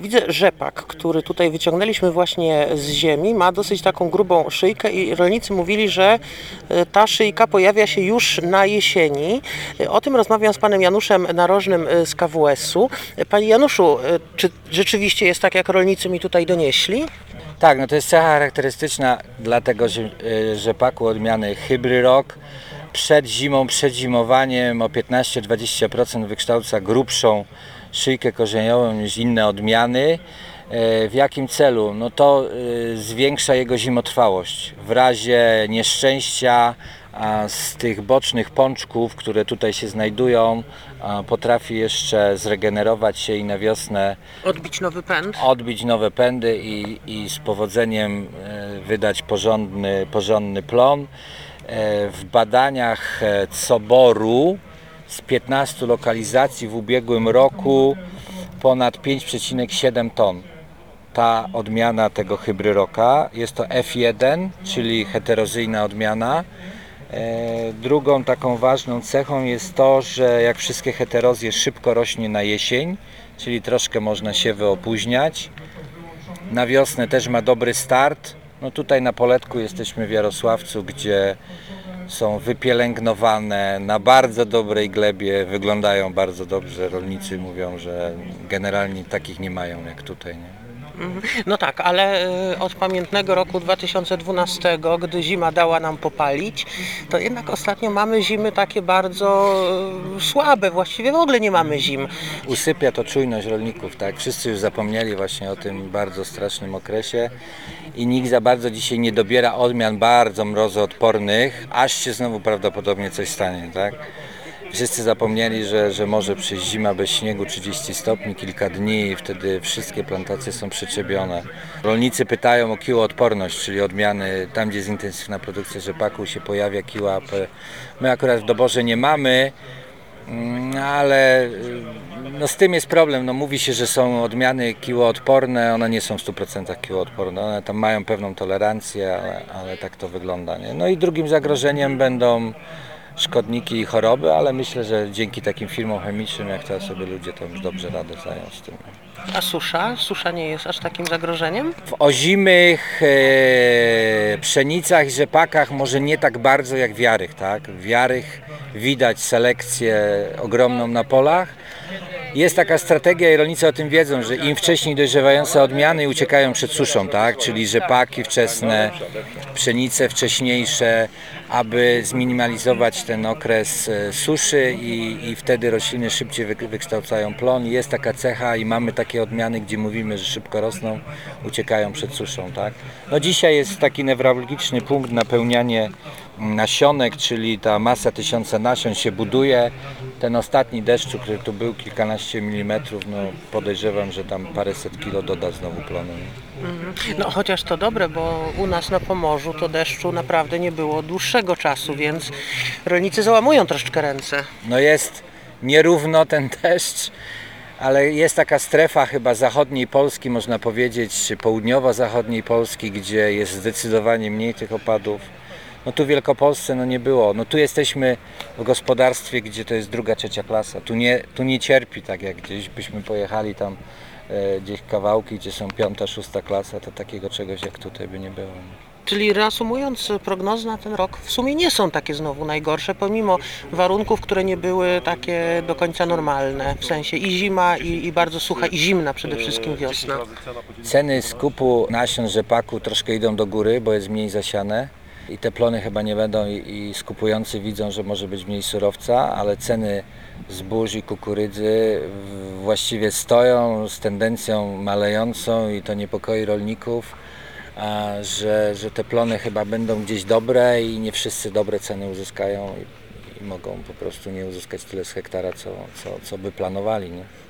Widzę rzepak, który tutaj wyciągnęliśmy właśnie z ziemi, ma dosyć taką grubą szyjkę i rolnicy mówili, że e, ta szyjka pojawia się już na jesieni. E, O tym rozmawiam z panem Januszem Narożnym e, z KWS-u. Panie Januszu, czy rzeczywiście jest tak, jak rolnicy mi tutaj donieśli? Tak, no to jest cecha charakterystyczna dla tego rzepaku odmiany Hybry Rock. Przed zimą, przed zimowaniem o 15-20% wykształca grubszą szyjkę korzeniową niż inne odmiany. E, W jakim celu? No to y, zwiększa jego zimotrwałość. W razie nieszczęścia z tych bocznych pączków, które tutaj się znajdują, potrafi jeszcze zregenerować się i na wiosnę Odbić nowy pęd? odbić nowe pędy i, i z powodzeniem e, wydać porządny, porządny plon. E, W badaniach e, Coboru z 15 lokalizacji w ubiegłym roku ponad 5,7 ton. Ta odmiana tego hybryroka jest to F1, czyli heterozyjna odmiana. E, Drugą taką ważną cechą jest to, że jak wszystkie heterozje szybko rośnie na jesień, czyli troszkę można się wyopóźniać. Na wiosnę też ma dobry start. No tutaj na poletku jesteśmy w Jarosławcu, gdzie są wypielęgnowane na bardzo dobrej glebie, wyglądają bardzo dobrze. Rolnicy mówią, że generalnie takich nie mają jak tutaj. Nie? No tak, ale e, od pamiętnego roku 2012, gdy zima dała nam popalić, to jednak ostatnio mamy zimy takie bardzo e, słabe, właściwie w ogóle nie mamy zim. usypia to czujność rolników, tak? Wszyscy już zapomnieli właśnie o tym bardzo strasznym okresie i nikt za bardzo dzisiaj nie dobiera odmian bardzo mrozoodpornych, aż się znowu prawdopodobnie coś stanie, tak? Wszyscy zapomnieli, że, że może przyjść zima bez śniegu 30 stopni, kilka dni i wtedy wszystkie plantacje są przyczepione. Rolnicy pytają o kiłoodporność, czyli odmiany tam, gdzie jest intensywna produkcja rzepaku się pojawia kiła. My akurat w doborze nie mamy, Mm, ale y, no z tym jest problem. No mówi się, że są odmiany kiłoodporne, one nie są w 100% kiłoodporne. One tam mają pewną tolerancję, ale, ale tak to wygląda. Nie? No i drugim zagrożeniem będą szkodniki i choroby, ale myślę, że dzięki takim firmom chemicznym jak ta sobie ludzie to już dobrze radę zdają z tym. A susza? Susza nie jest aż takim zagrożeniem? W ozimych e, pszenicach i rzepakach może nie tak bardzo jak w jarych, tak? W jarych widać selekcję ogromną na polach. Jest taka strategia i rolnicy o tym wiedzą, że im wcześniej dojrzewające odmiany uciekają przed suszą, tak? Czyli rzepaki wczesne, pszenice wcześniejsze, aby zminimalizować ten okres e, suszy i, i wtedy rośliny szybciej wy, wykształcają plon. Jest taka cecha i mamy takie odmiany, gdzie mówimy, że szybko rosną, uciekają przed suszą, tak? No dzisiaj jest taki newralgiczny punkt napełnianie nasionek, czyli ta masa tysiąca nasion się buduje. Ten ostatni deszczu, który tu był kilkanaście milimetrów, no podejrzewam, że tam paręset kilo doda znowu plonu. nie? No chociaż to dobre, bo u nas na Pomorzu to deszczu naprawdę nie było dłuższego czasu, więc rolnicy załamują troszeczkę ręce. No jest nierówno ten deszcz, ale jest taka strefa chyba zachodniej Polski, można powiedzieć, czy południowo-zachodniej Polski, gdzie jest zdecydowanie mniej tych opadów. No tu w Wielkopolsce no nie było. No tu jesteśmy w gospodarstwie, gdzie to jest druga, trzecia klasa. Tu nie, tu nie cierpi tak jak gdzieś byśmy pojechali tam e, gdzieś kawałki, gdzie są piąta, szósta klasa, to takiego czegoś jak tutaj by nie było. Czyli reasumując, prognozy na ten rok w sumie nie są takie znowu najgorsze, pomimo warunków, które nie były takie do końca normalne. W sensie i zima, i, i bardzo sucha, i zimna przede wszystkim wiosna. Ceny skupu nasion rzepaku troszkę idą do góry, bo jest mniej zasiane i te plony chyba nie będą i, i skupujący widzą, że może być mniej surowca, ale ceny zbóż i kukurydzy właściwie stoją z tendencją malejącą i to niepokoi rolników, a, że, że te plony chyba będą gdzieś dobre i nie wszyscy dobre ceny uzyskają i, i mogą po prostu nie uzyskać tyle z hektara, co, co, co by planowali. Nie?